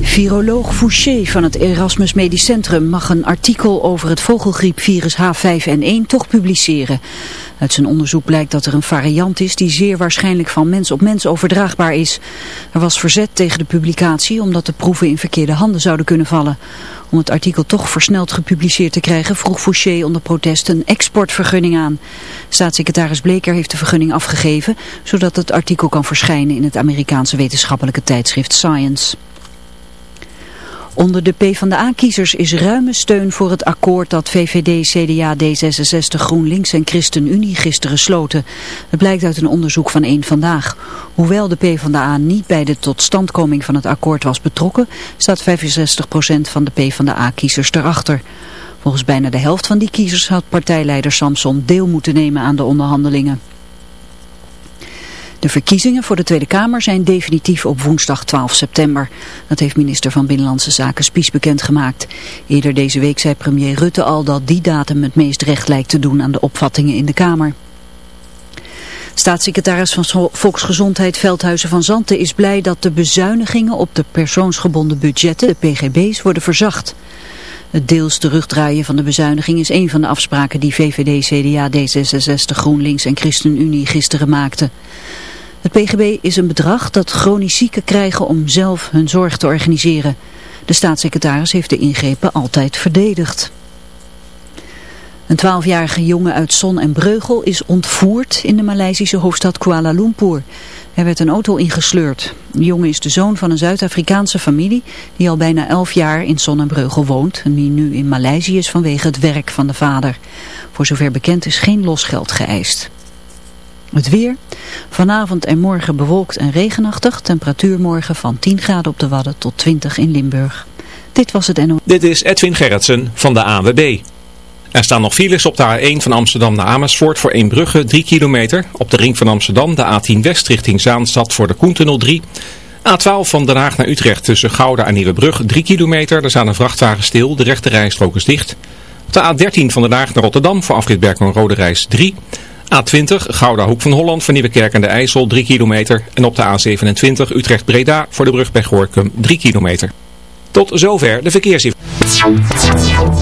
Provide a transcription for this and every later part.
Viroloog Fouché van het Erasmus Medisch Centrum mag een artikel over het vogelgriepvirus H5N1 toch publiceren. Uit zijn onderzoek blijkt dat er een variant is die zeer waarschijnlijk van mens op mens overdraagbaar is. Er was verzet tegen de publicatie omdat de proeven in verkeerde handen zouden kunnen vallen. Om het artikel toch versneld gepubliceerd te krijgen vroeg Fouché onder protest een exportvergunning aan. Staatssecretaris Bleker heeft de vergunning afgegeven zodat het artikel kan verschijnen in het Amerikaanse wetenschappelijke tijdschrift Science. Onder de PvdA-kiezers is ruime steun voor het akkoord dat VVD, CDA, D66, GroenLinks en ChristenUnie gisteren sloten. Het blijkt uit een onderzoek van één Vandaag. Hoewel de PvdA niet bij de totstandkoming van het akkoord was betrokken, staat 65% van de PvdA-kiezers erachter. Volgens bijna de helft van die kiezers had partijleider Samson deel moeten nemen aan de onderhandelingen. De verkiezingen voor de Tweede Kamer zijn definitief op woensdag 12 september. Dat heeft minister van Binnenlandse Zaken Spies bekendgemaakt. Eerder deze week zei premier Rutte al dat die datum het meest recht lijkt te doen aan de opvattingen in de Kamer. Staatssecretaris van Volksgezondheid Veldhuizen van Zanten is blij dat de bezuinigingen op de persoonsgebonden budgetten, de PGB's, worden verzacht. Het deels terugdraaien van de bezuiniging is een van de afspraken die VVD, CDA, D66, GroenLinks en ChristenUnie gisteren maakten. Het PGB is een bedrag dat chronisch zieken krijgen om zelf hun zorg te organiseren. De staatssecretaris heeft de ingrepen altijd verdedigd. Een twaalfjarige jongen uit Son en Breugel is ontvoerd in de Maleisische hoofdstad Kuala Lumpur. Hij werd een auto ingesleurd. De jongen is de zoon van een Zuid-Afrikaanse familie die al bijna elf jaar in Son en Breugel woont en die nu in Maleisië is vanwege het werk van de vader. Voor zover bekend is geen losgeld geëist. Het weer. Vanavond en morgen bewolkt en regenachtig. Temperatuur morgen van 10 graden op de Wadden tot 20 in Limburg. Dit was het NO. Dit is Edwin Gerritsen van de AWB. Er staan nog files op de A1 van Amsterdam naar Amersfoort voor Eembrugge 3 kilometer. Op de ring van Amsterdam de A10 West richting Zaanstad voor de Koentunnel 3. A12 van Den Haag naar Utrecht tussen Gouda en Nieuwebrug 3 kilometer. Er staan een vrachtwagen stil, de rechte rijstrook is dicht. Op de A13 van Den Haag naar Rotterdam voor afrit Berkman Rode Reis 3 A20 Gouda Hoek van Holland voor Nieuwekerk en de IJssel 3 kilometer. En op de A27 Utrecht Breda voor de brug bij Gorkum 3 kilometer. Tot zover de verkeersinformatie.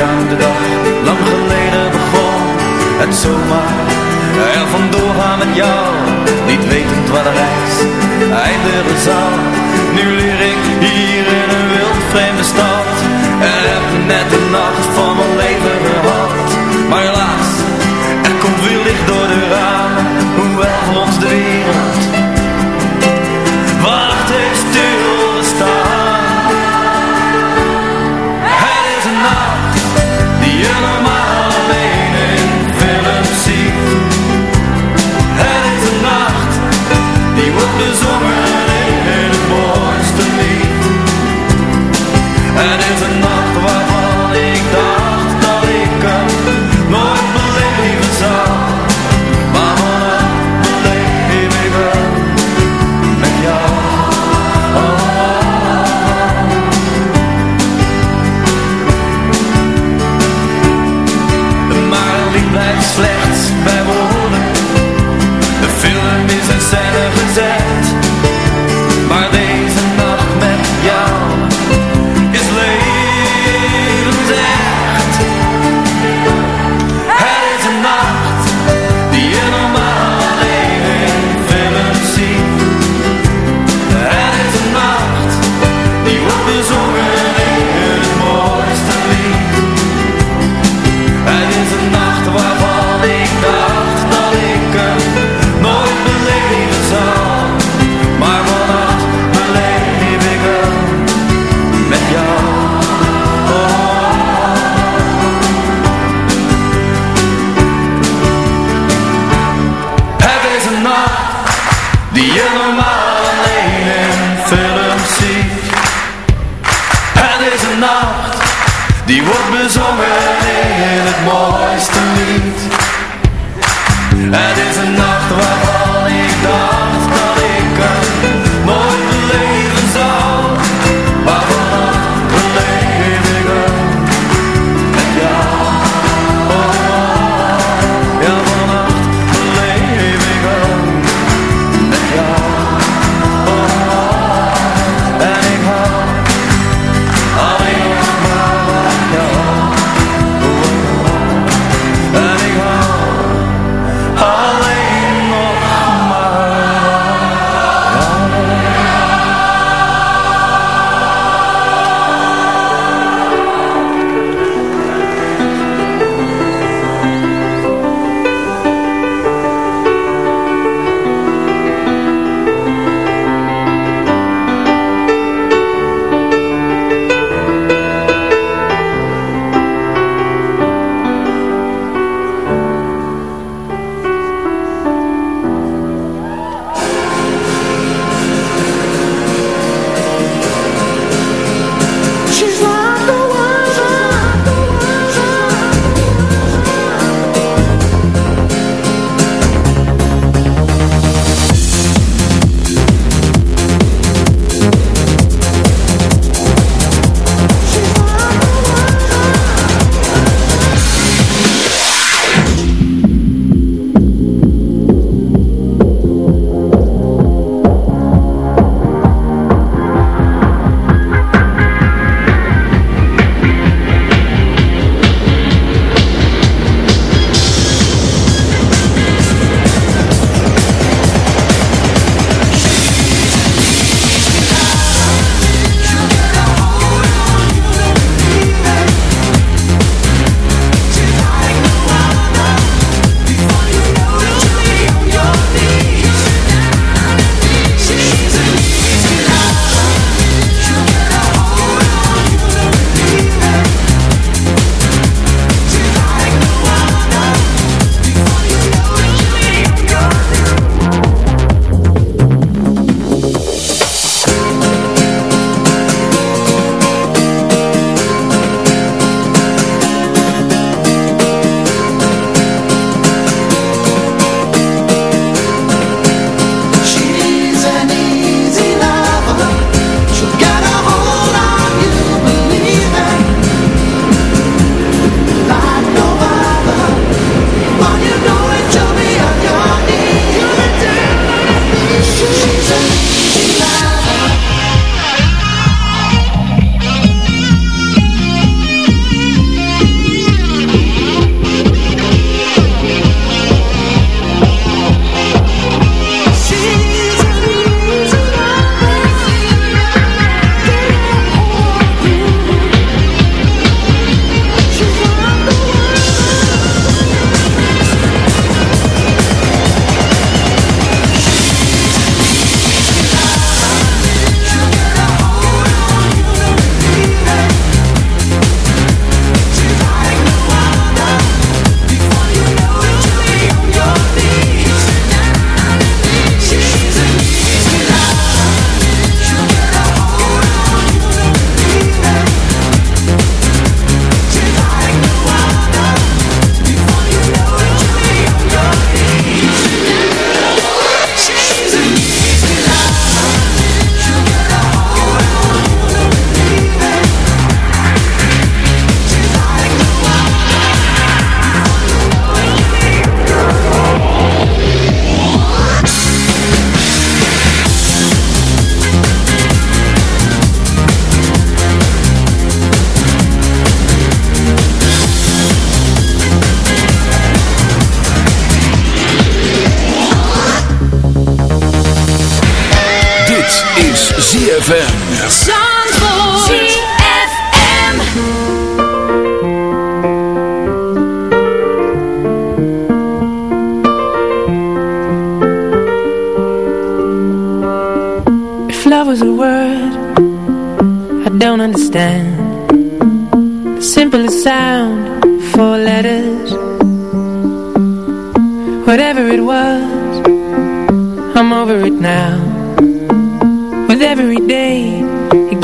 aan de dag, lang geleden begon. Het zomaar, er vandoor gaan met jou. Niet wetend waar de reis eindigde zal Nu leer ik hier in een wild vreemde stad. En heb net een And it's another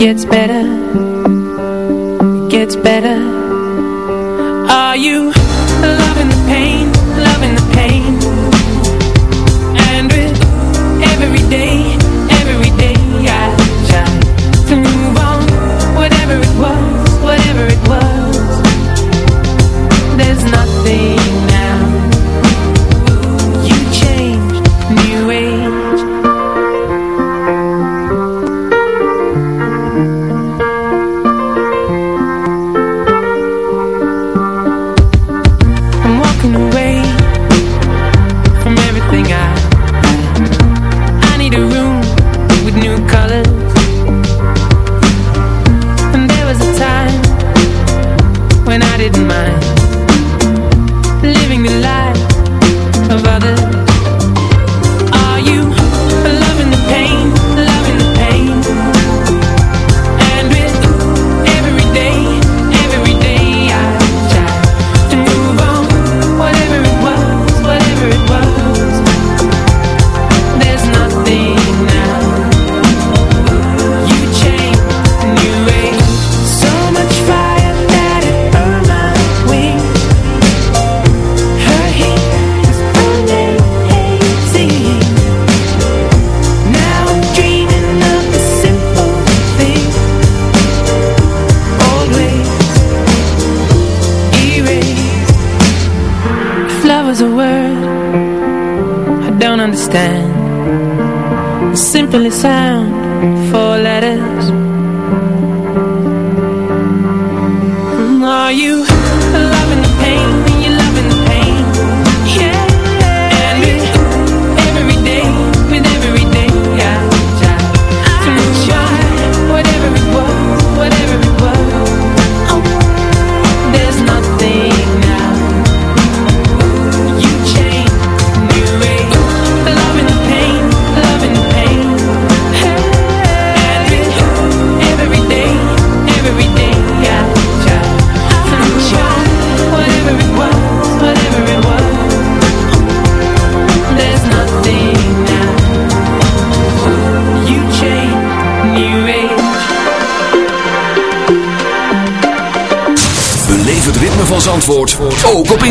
gets better, it gets better. Are you?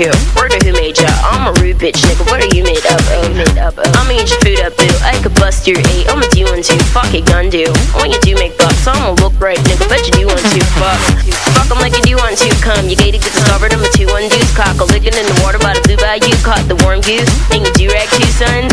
here. Worker who made ya? I'm a rude bitch, nigga. What are you made up of? Made up of? I'ma eat your food up, boo. I could bust your eight. I'ma do one two. Fuck it, gun do. When you do make bucks, I'ma look right, nigga. Bet you do one two. Fuck. Fuck 'em like you do one two. Come, you gated, get discovered. I'm a two one deuce. cockle licking in the water by the blue bayou. Caught the warm goose. And you do rag too, son.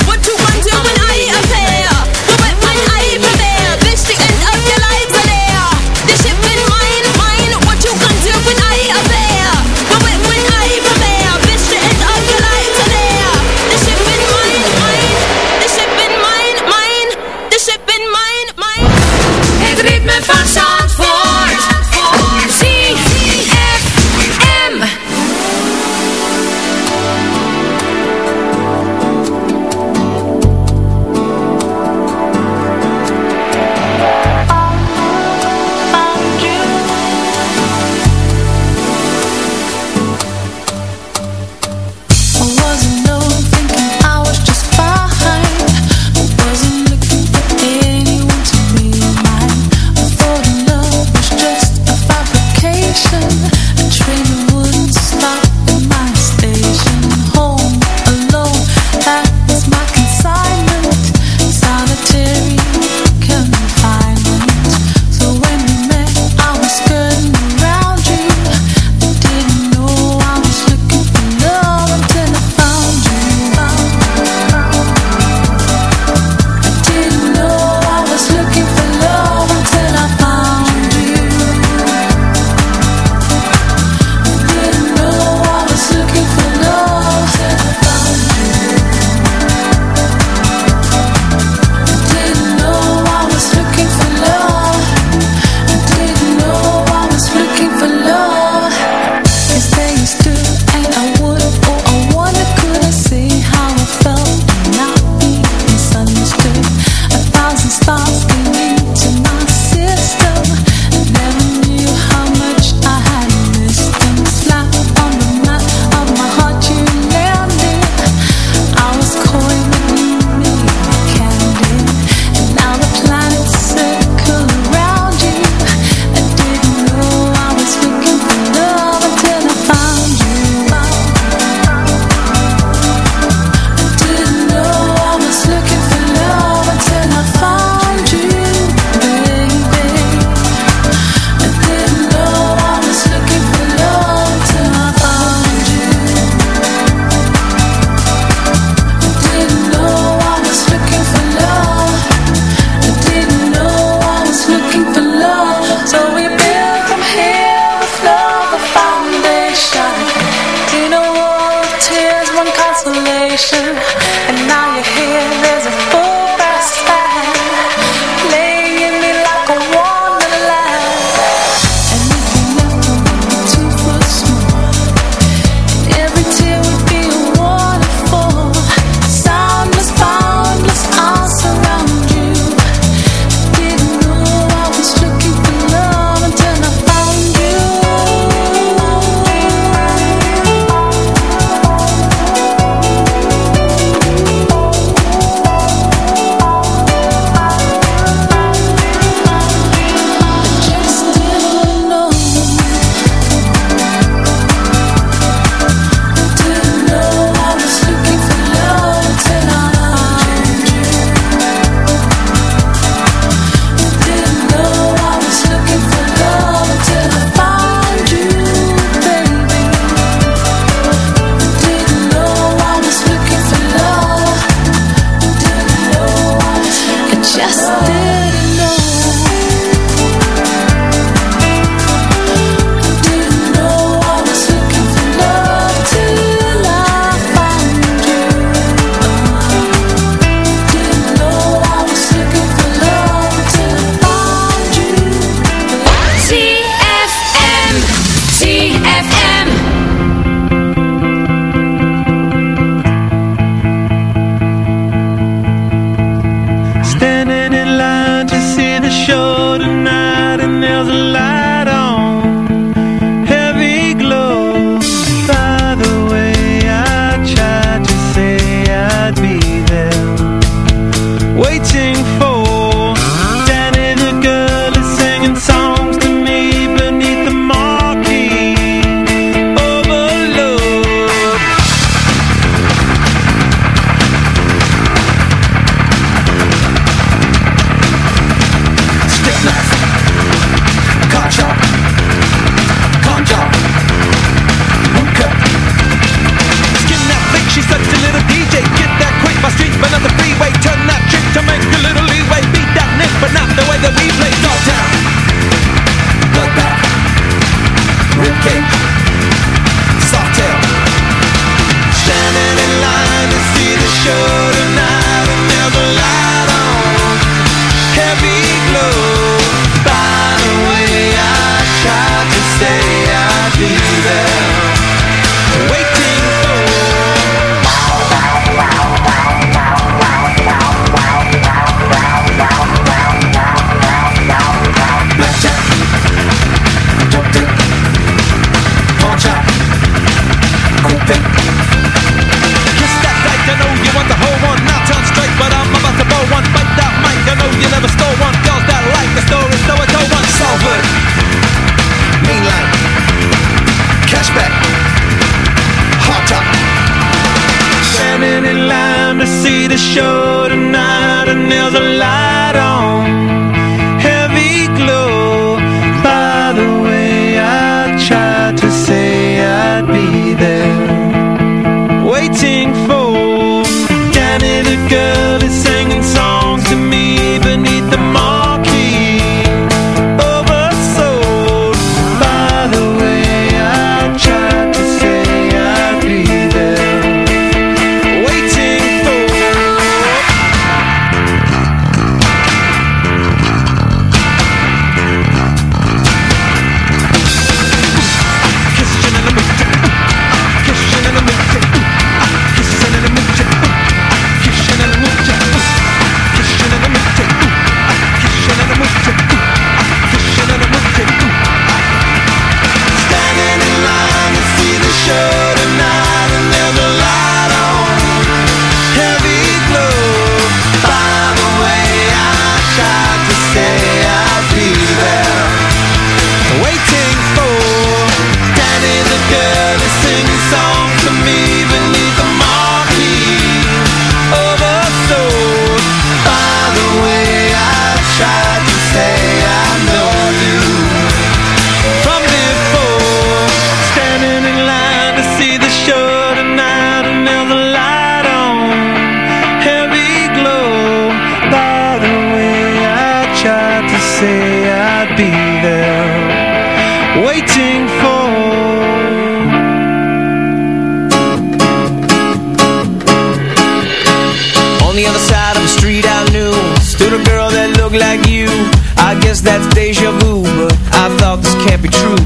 be true.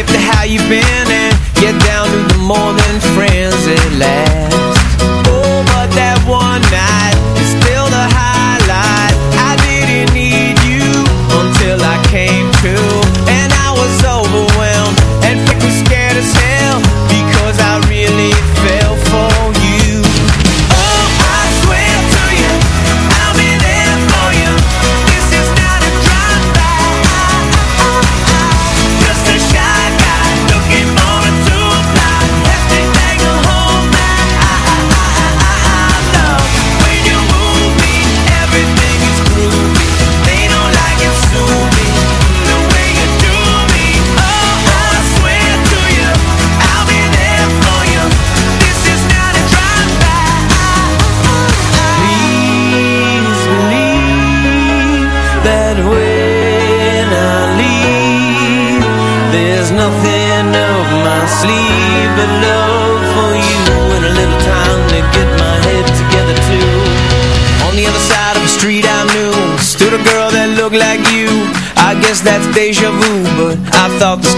If the how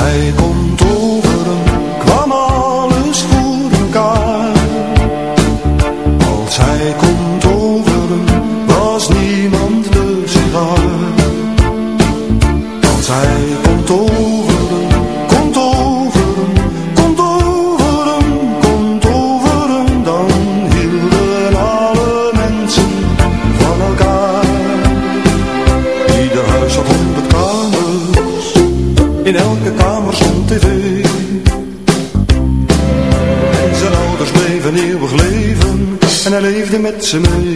爱过 leefde met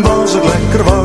en was lekker.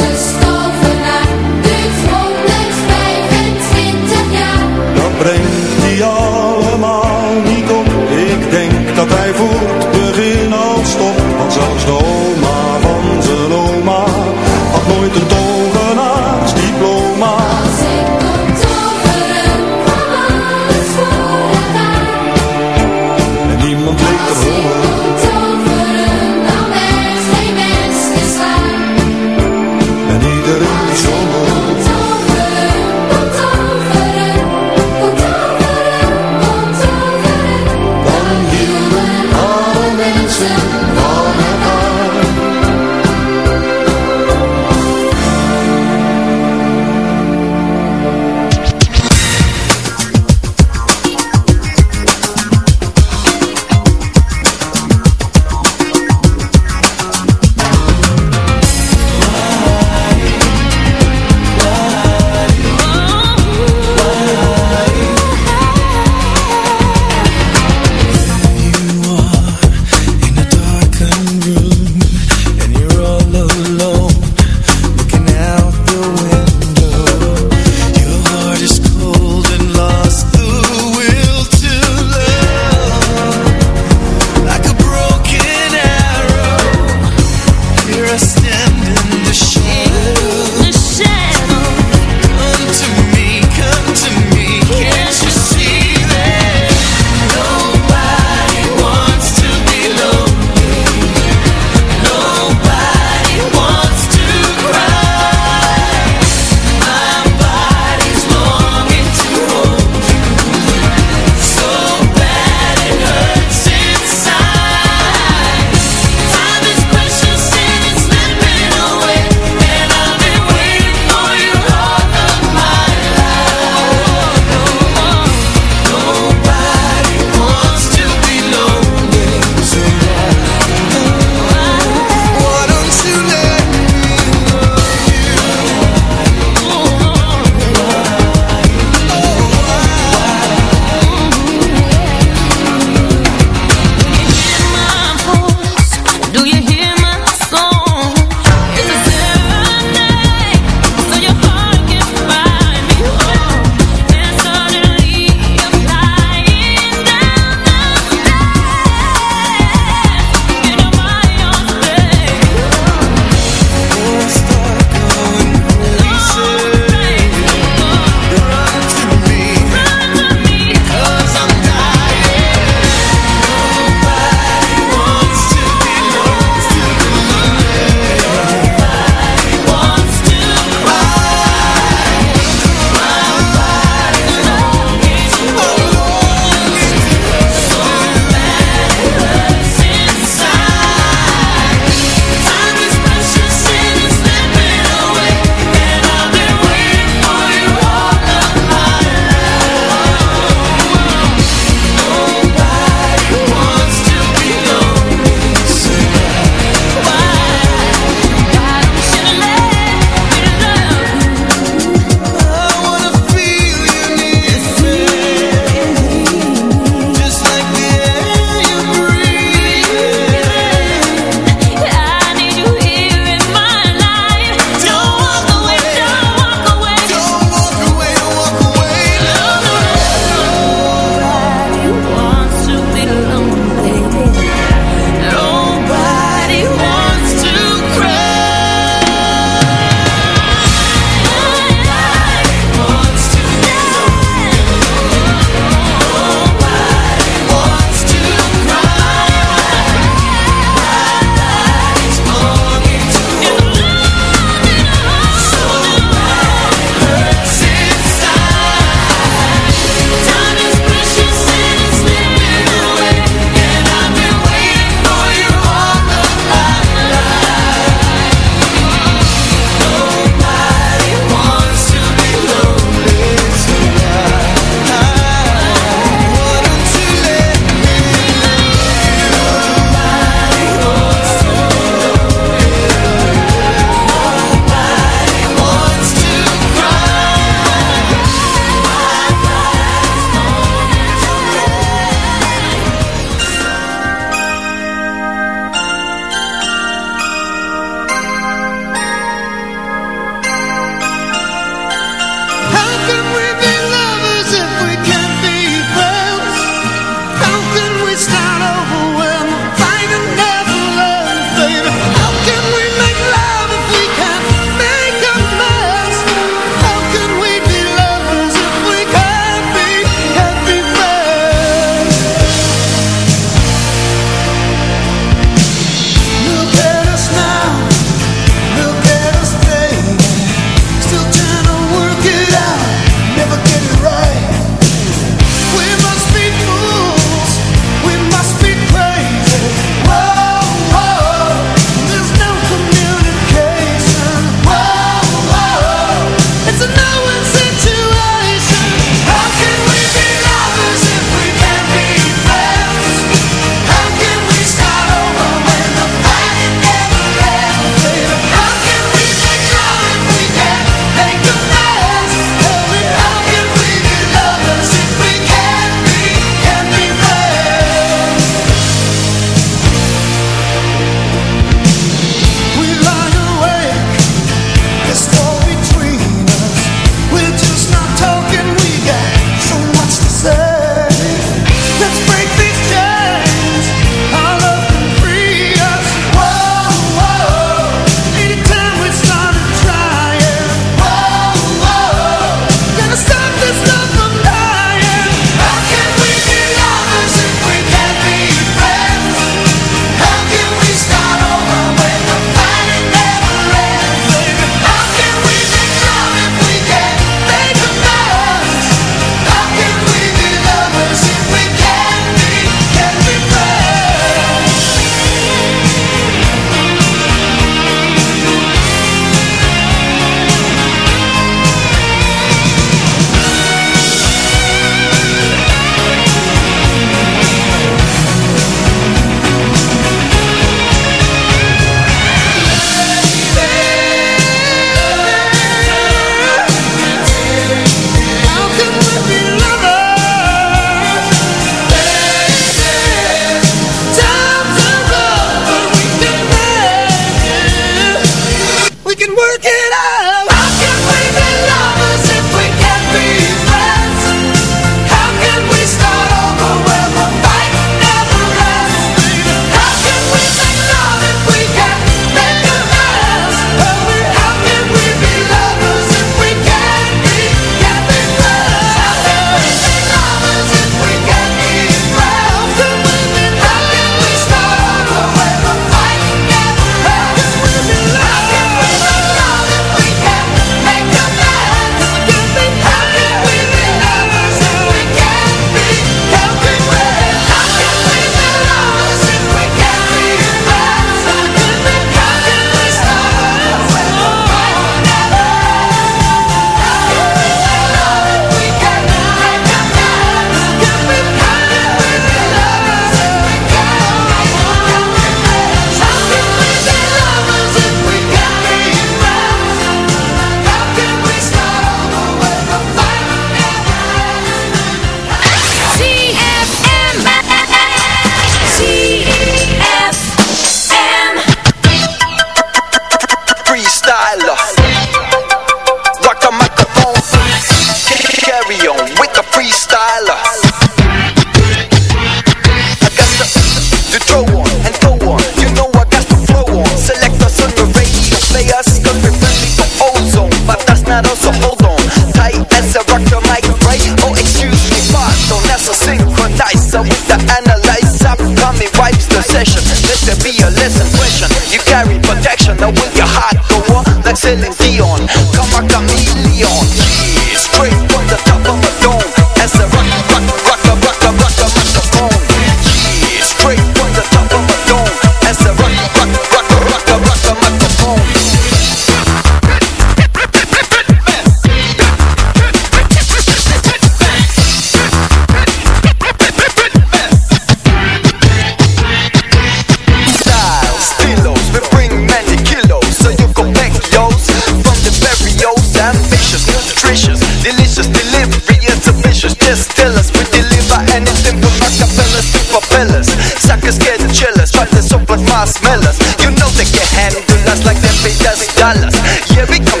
dollars. Yeah, we come